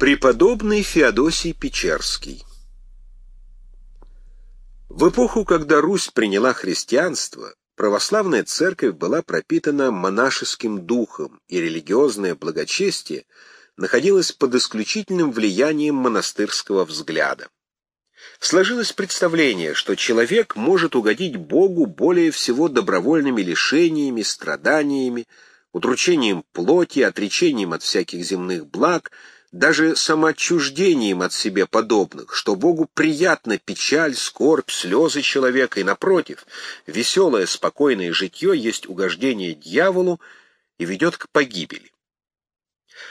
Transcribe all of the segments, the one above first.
Преподобный Феодосий Печерский В эпоху, когда Русь приняла христианство, православная церковь была пропитана монашеским духом, и религиозное благочестие находилось под исключительным влиянием монастырского взгляда. Сложилось представление, что человек может угодить Богу более всего добровольными лишениями, страданиями, утручением плоти, отречением от всяких земных благ, даже самоотчуждением от себе подобных, что Богу приятна печаль, скорбь, слезы человека, и, напротив, веселое, спокойное житье есть угождение дьяволу и ведет к погибели.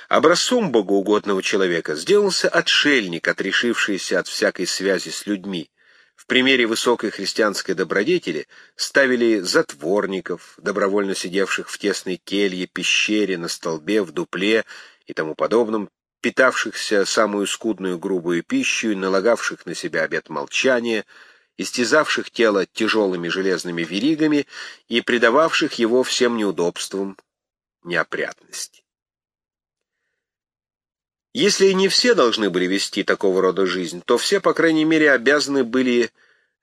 Образцом богоугодного человека сделался отшельник, отрешившийся от всякой связи с людьми. В примере высокой христианской добродетели ставили затворников, добровольно сидевших в тесной келье, пещере, на столбе, в дупле и тому подобном, питавшихся самую скудную грубую пищу и налагавших на себя обет молчания, истязавших тело тяжелыми железными веригами и предававших его всем неудобствам неопрятности. Если и не все должны были вести такого рода жизнь, то все, по крайней мере, обязаны были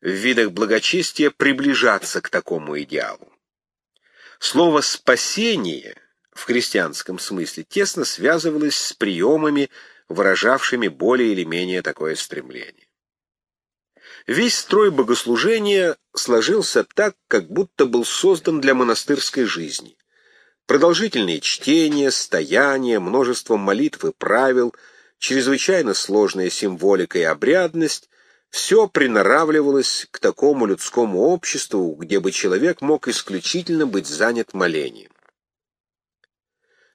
в видах благочестия приближаться к такому идеалу. Слово «спасение» в христианском смысле тесно связывалось с приемами, выражавшими более или менее такое стремление. Весь строй богослужения сложился так, как будто был создан для монастырской жизни. Продолжительные чтения, стояния, множество молитв и правил, чрезвычайно сложная символика и обрядность — все приноравливалось к такому людскому обществу, где бы человек мог исключительно быть занят молением.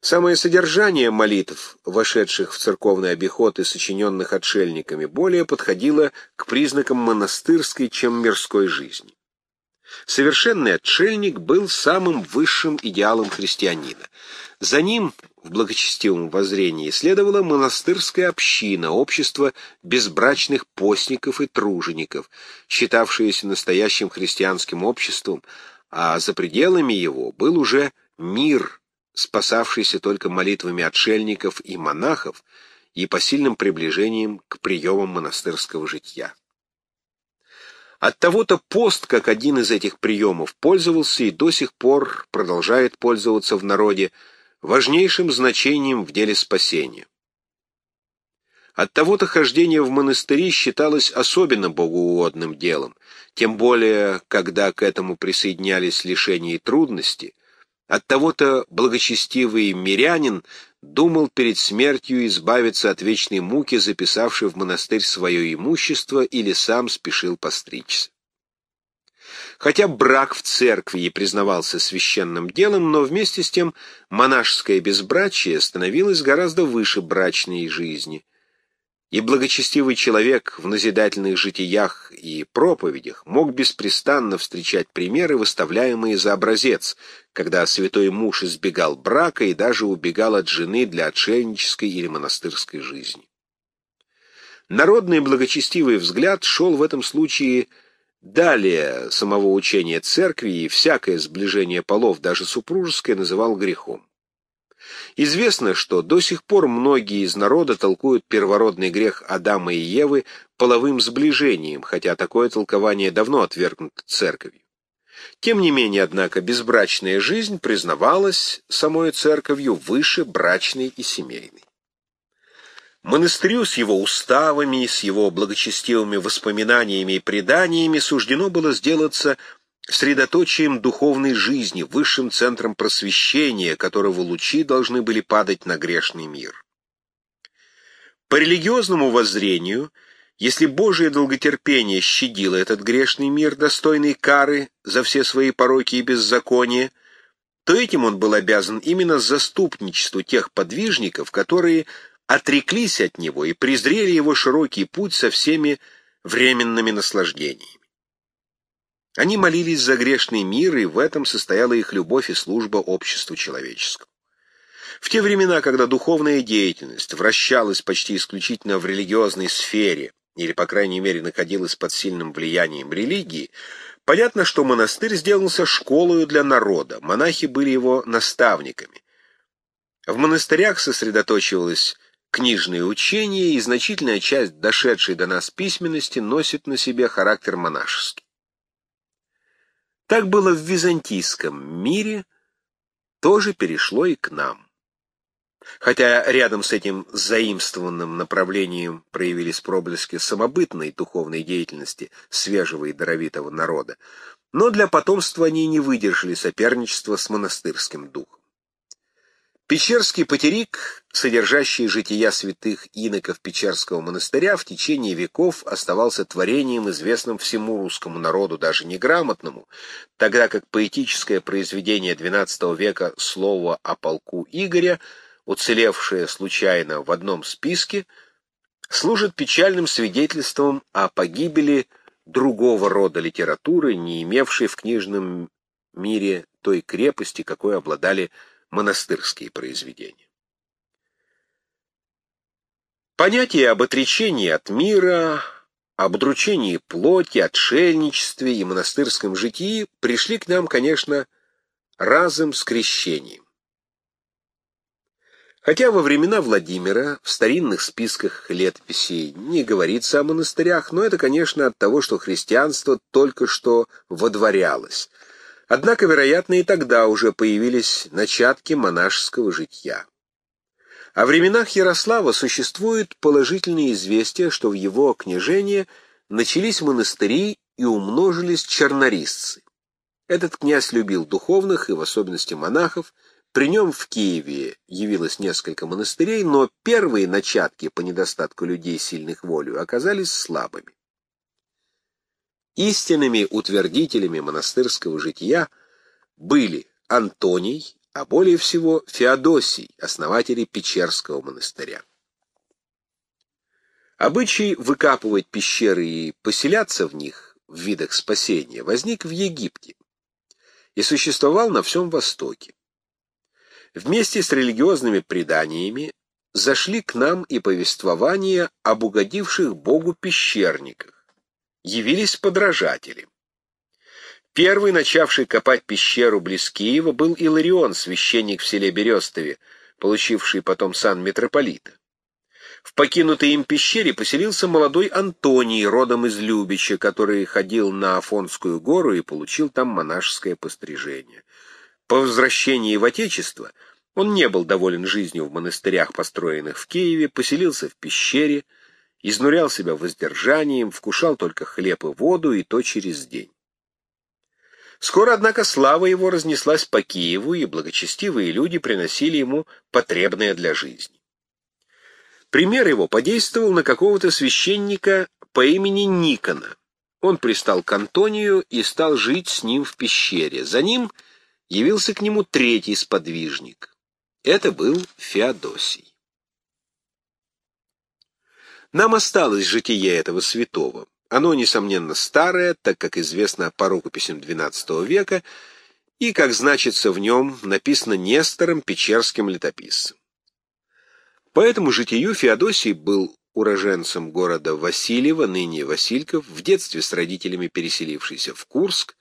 Самое содержание молитв, вошедших в церковный обиход и сочиненных отшельниками, более подходило к признакам монастырской, чем мирской жизни. Совершенный отшельник был самым высшим идеалом христианина. За ним, в благочестивом воззрении, следовала монастырская община, общество безбрачных постников и тружеников, считавшееся настоящим христианским обществом, а за пределами его был уже мир – спасавшийся только молитвами отшельников и монахов и посильным приближением к приемам монастырского житья. От того-то пост, как один из этих приемов, пользовался и до сих пор продолжает пользоваться в народе важнейшим значением в деле спасения. От того-то хождение в монастыри считалось особенно богоугодным делом, тем более, когда к этому присоединялись лишения и трудности, Оттого-то благочестивый мирянин думал перед смертью избавиться от вечной муки, записавший в монастырь свое имущество, или сам спешил постричься. Хотя брак в церкви и признавался священным делом, но вместе с тем монашеское безбрачие становилось гораздо выше брачной жизни, и благочестивый человек в назидательных житиях и проповедях мог беспрестанно встречать примеры, выставляемые за образец, когда святой муж избегал брака и даже убегал от жены для отшельнической или монастырской жизни. Народный благочестивый взгляд шел в этом случае далее самого учения церкви, и всякое сближение полов, даже супружеское, называл грехом. Известно, что до сих пор многие из народа толкуют первородный грех Адама и Евы половым сближением, хотя такое толкование давно отвергнуто церковью. Тем не менее, однако, безбрачная жизнь признавалась самой церковью выше брачной и семейной. Монастырю с его уставами, с его благочестивыми воспоминаниями и преданиями суждено было сделаться средоточием духовной жизни, высшим центром просвещения, которого лучи должны были падать на грешный мир. По религиозному воззрению, если Божие долготерпение щадило этот грешный мир, достойный кары за все свои пороки и беззакония, то этим он был обязан именно заступничеству тех подвижников, которые отреклись от него и презрели его широкий путь со всеми временными наслаждениями. Они молились за грешный мир, и в этом состояла их любовь и служба обществу человеческому. В те времена, когда духовная деятельность вращалась почти исключительно в религиозной сфере, или, по крайней мере, находилась под сильным влиянием религии, понятно, что монастырь сделался школою для народа, монахи были его наставниками. В монастырях сосредоточивалось книжные учения, и значительная часть дошедшей до нас письменности носит на себе характер монашеский. Так было в византийском мире, тоже перешло и к нам. Хотя рядом с этим заимствованным направлением проявились проблески самобытной духовной деятельности свежего и даровитого народа, но для потомства они не выдержали соперничества с монастырским духом. Печерский потерик, содержащий жития святых иноков Печерского монастыря, в течение веков оставался творением, известным всему русскому народу, даже неграмотному, тогда как поэтическое произведение XII века «Слово о полку Игоря», уцелевшее случайно в одном списке, служит печальным свидетельством о погибели другого рода литературы, не имевшей в книжном мире той крепости, какой обладали монастырские произведения. Понятия об отречении от мира, об удручении плоти, отшельничестве и монастырском житии пришли к нам, конечно, разом с крещением. Хотя во времена Владимира в старинных списках летописей не говорится о монастырях, но это, конечно, от того, что христианство только что водворялось, Однако, вероятно, и тогда уже появились начатки монашеского житья. О временах Ярослава существуют положительные известия, что в его княжении начались монастыри и умножились чернорисцы. Этот князь любил духовных и в особенности монахов, при нем в Киеве явилось несколько монастырей, но первые начатки по недостатку людей сильных волю оказались слабыми. Истинными утвердителями монастырского жития были Антоний, а более всего Феодосий, основатели Печерского монастыря. Обычай выкапывать пещеры и поселяться в них в видах спасения возник в Египте и существовал на всем Востоке. Вместе с религиозными преданиями зашли к нам и повествования об угодивших Богу пещерниках, явились подражатели. Первый, начавший копать пещеру близ Киева, был Иларион, священник в селе Берестове, получивший потом сан митрополита. В покинутой им пещере поселился молодой Антоний, родом из Любича, который ходил на Афонскую гору и получил там монашеское пострижение. По возвращении в Отечество он не был доволен жизнью в монастырях, построенных в Киеве, поселился в пещере, изнурял себя воздержанием, вкушал только хлеб и воду, и то через день. Скоро, однако, слава его разнеслась по Киеву, и благочестивые люди приносили ему потребное для жизни. Пример его подействовал на какого-то священника по имени Никона. Он пристал к Антонию и стал жить с ним в пещере. За ним явился к нему третий сподвижник. Это был Феодосий. Нам осталось житие этого святого. Оно, несомненно, старое, так как известно по рукописям XII века, и, как значится в нем, написано Нестором Печерским летописцем. По этому житию Феодосий был уроженцем города Васильева, ныне Васильков, в детстве с родителями переселившийся в Курск.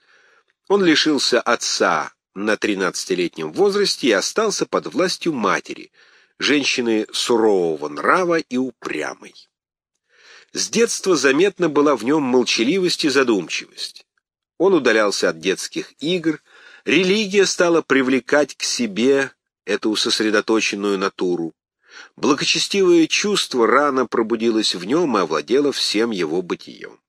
Он лишился отца на 13-летнем возрасте и остался под властью матери, женщины сурового нрава и упрямой. С детства заметна была в нем молчаливость и задумчивость. Он удалялся от детских игр, религия стала привлекать к себе эту сосредоточенную натуру. Благочестивое чувство рано пробудилось в нем и овладело всем его бытием.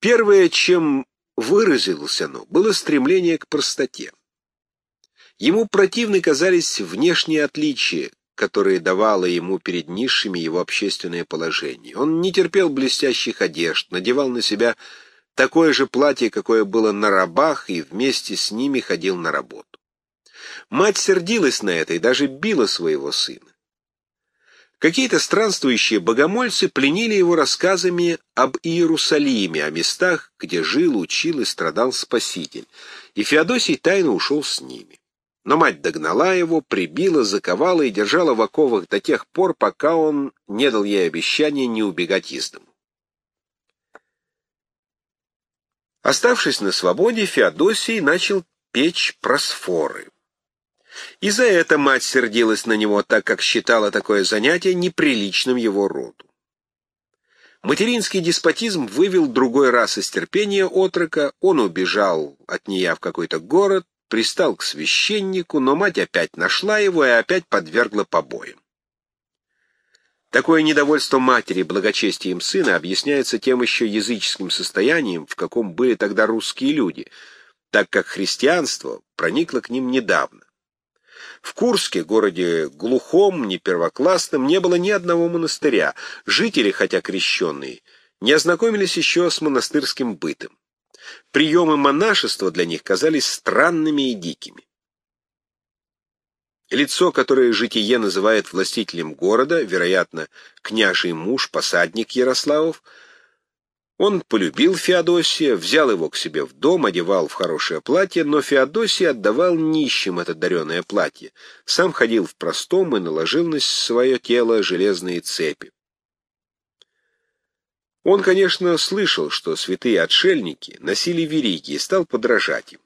Первое, чем выразилось оно, было стремление к простоте. Ему противны казались внешние отличия, которые давало ему перед низшими его общественное положение. Он не терпел блестящих одежд, надевал на себя такое же платье, какое было на рабах, и вместе с ними ходил на работу. Мать сердилась на это и даже била своего сына. Какие-то странствующие богомольцы пленили его рассказами об Иерусалиме, о местах, где жил, учил и страдал Спаситель, и Феодосий тайно ушел с ними. Но мать догнала его, прибила, заковала и держала в оковах до тех пор, пока он не дал ей обещания не убегать из дому. Оставшись на свободе, Феодосий начал печь просфоры. И за это мать сердилась на него, так как считала такое занятие неприличным его роду. Материнский деспотизм вывел другой раз из терпения отрока, он убежал от нее в какой-то город, пристал к священнику, но мать опять нашла его и опять подвергла побоям. Такое недовольство матери благочестием сына объясняется тем еще языческим состоянием, в каком были тогда русские люди, так как христианство проникло к ним недавно. В Курске, городе глухом, не первоклассном, не было ни одного монастыря. Жители, хотя крещенные, не ознакомились еще с монастырским бытом. Приемы монашества для них казались странными и дикими. Лицо, которое житие называет властителем города, вероятно, княжий муж, посадник Ярославов, он полюбил Феодосия, взял его к себе в дом, одевал в хорошее платье, но Феодосий отдавал нищим это дареное платье, сам ходил в простом и наложил на свое тело железные цепи. Он, конечно, слышал, что святые отшельники носили вериги и стал подражать им.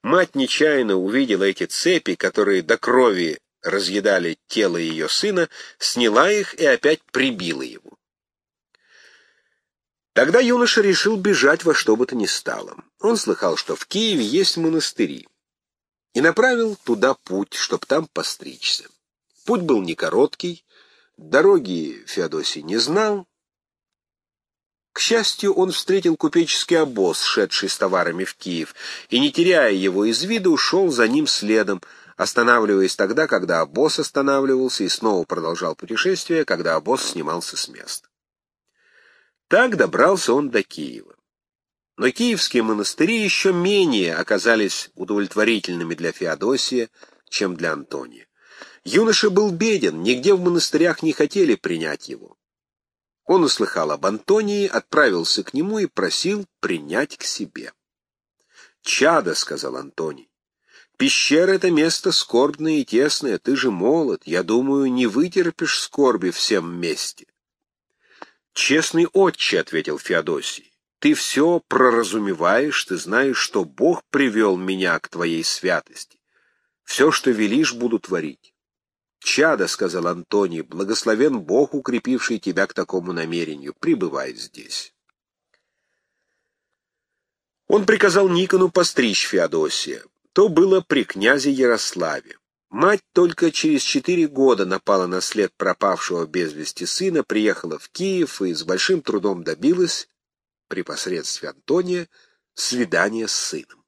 Мать нечаянно увидела эти цепи, которые до крови разъедали тело ее сына, сняла их и опять прибила его. Тогда юноша решил бежать во что бы то ни стало. Он слыхал, что в Киеве есть монастыри, и направил туда путь, чтоб там постричься. Путь был не короткий, дороги Феодосий не знал. К счастью, он встретил купеческий обоз, шедший с товарами в Киев, и, не теряя его из виду, ушел за ним следом, останавливаясь тогда, когда обоз останавливался, и снова продолжал путешествие, когда обоз снимался с места. Так добрался он до Киева. Но киевские монастыри еще менее оказались удовлетворительными для Феодосия, чем для Антония. Юноша был беден, нигде в монастырях не хотели принять его. Он услыхал об Антонии, отправился к нему и просил принять к себе. «Чадо», — сказал Антоний, — «пещера — это место скорбное и тесное, ты же молод, я думаю, не вытерпишь скорби всем вместе». «Честный отче», — ответил Феодосий, — «ты все проразумеваешь, ты знаешь, что Бог привел меня к твоей святости. Все, что велишь, буду творить». «Чадо», — сказал Антоний, — «благословен Бог, укрепивший тебя к такому намерению. Прибывай здесь». Он приказал Никону постричь Феодосия. То было при князе Ярославе. Мать только через четыре года напала на след пропавшего без вести сына, приехала в Киев и с большим трудом добилась, при посредстве Антония, свидания с сыном.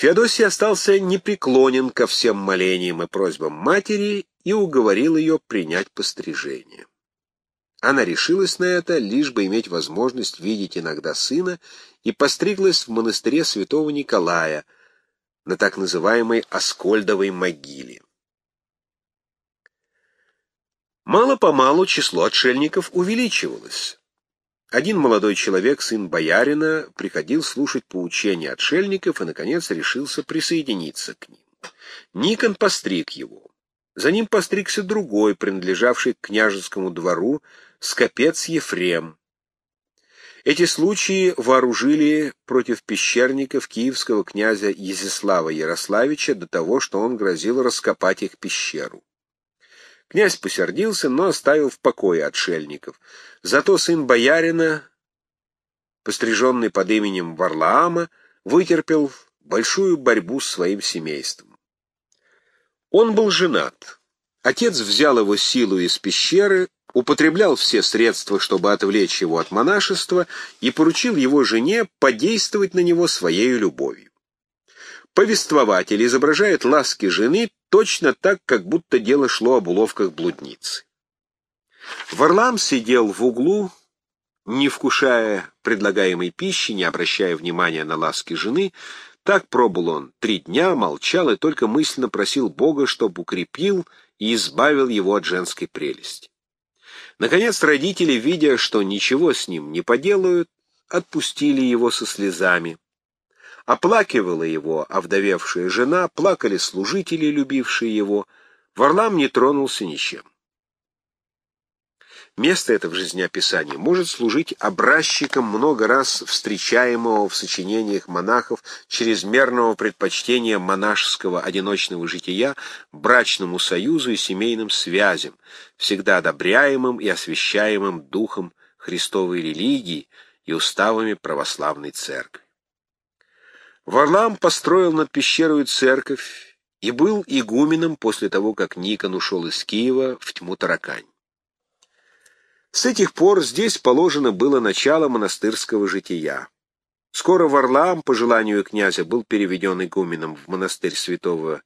Феодосий остался непреклонен ко всем молениям и просьбам матери и уговорил ее принять пострижение. Она решилась на это, лишь бы иметь возможность видеть иногда сына, и постриглась в монастыре святого Николая — на так называемой Аскольдовой могиле. Мало-помалу число отшельников увеличивалось. Один молодой человек, сын боярина, приходил слушать поучения отшельников и, наконец, решился присоединиться к ним. Никон постриг его. За ним постригся другой, принадлежавший к княжескому двору, скопец Ефрем. Эти случаи вооружили против пещерников киевского князя Изяслава Ярославича до того, что он грозил раскопать их пещеру. Князь посердился, но оставил в покое отшельников. Зато сын боярина, постриженный под именем Варлаама, вытерпел большую борьбу с своим семейством. Он был женат. Отец взял его силу из пещеры, употреблял все средства, чтобы отвлечь его от монашества, и поручил его жене подействовать на него своей любовью. Повествователь изображает ласки жены точно так, как будто дело шло об уловках блудницы. Варлам сидел в углу, не вкушая предлагаемой пищи, не обращая внимания на ласки жены, так пробыл он три дня, молчал и только мысленно просил Бога, чтобы укрепил и избавил его от женской прелести. Наконец родители, видя, что ничего с ним не поделают, отпустили его со слезами. Оплакивала его овдовевшая жена, плакали служители, любившие его. Варлам не тронулся ничем. Место это в жизнеописании может служить образчиком много раз встречаемого в сочинениях монахов чрезмерного предпочтения монашеского одиночного жития брачному союзу и семейным связям, всегда одобряемым и освящаемым духом Христовой религии и уставами православной церкви. Варлам построил над пещерой церковь и был игуменом после того, как Никон ушел из Киева в тьму таракань. С этих пор здесь положено было начало монастырского жития. Скоро Варлаам, по желанию князя, был переведен игуменом в монастырь святого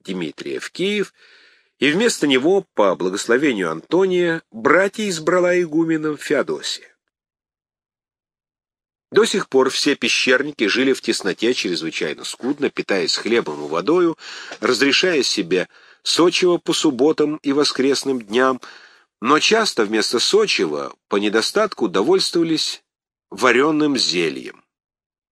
Дмитрия в Киев, и вместо него, по благословению Антония, братья избрала игуменом Феодосия. До сих пор все пещерники жили в тесноте чрезвычайно скудно, питаясь хлебом и водою, разрешая себе сочего по субботам и воскресным дням, но часто вместо сочего по недостатку довольствовались вареным зельем.